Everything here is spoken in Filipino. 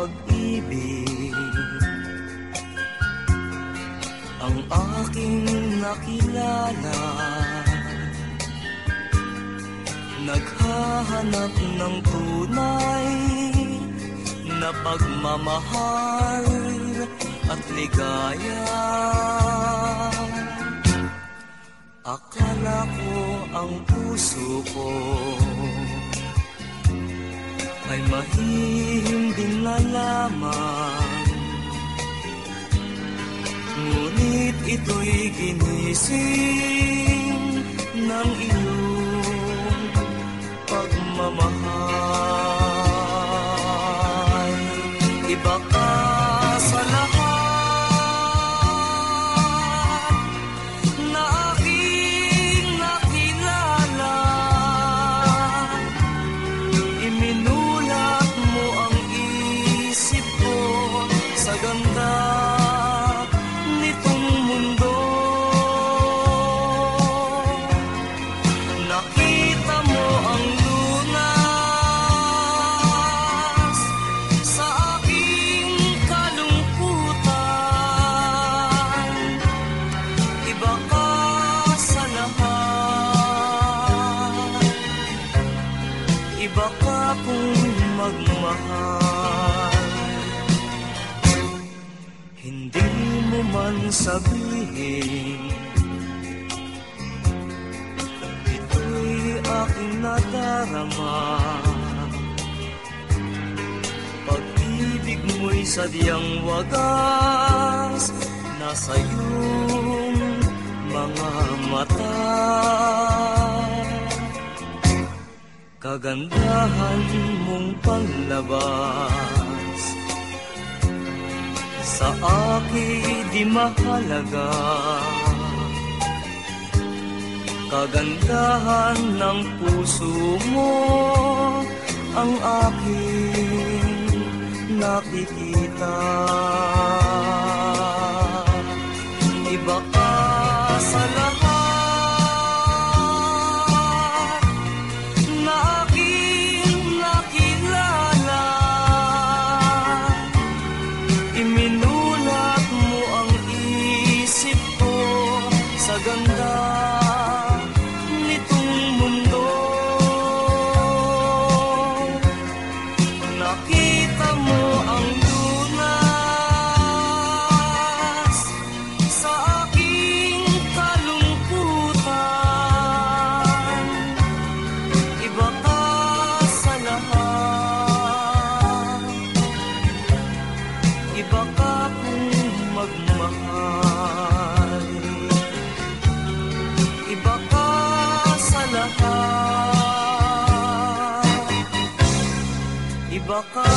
pag-ibig Ang aking nakilala Naghahanap ng tunay Na pagmamahal at ligaya. Akala ko ang puso ko ay mahirap na lamang Ngunit ito'y ginising ng Iba ka kung magmahal. Hindi mo man sabihin Ito'y aking nadarama. Pag-ibig mo'y sadyang wagas Nasa iyong mga mata Kagandahan mong panlabas Sa akin di mahalaga. Kagandahan ng puso mo Ang aking nakikita sa ganda lahat Iba ka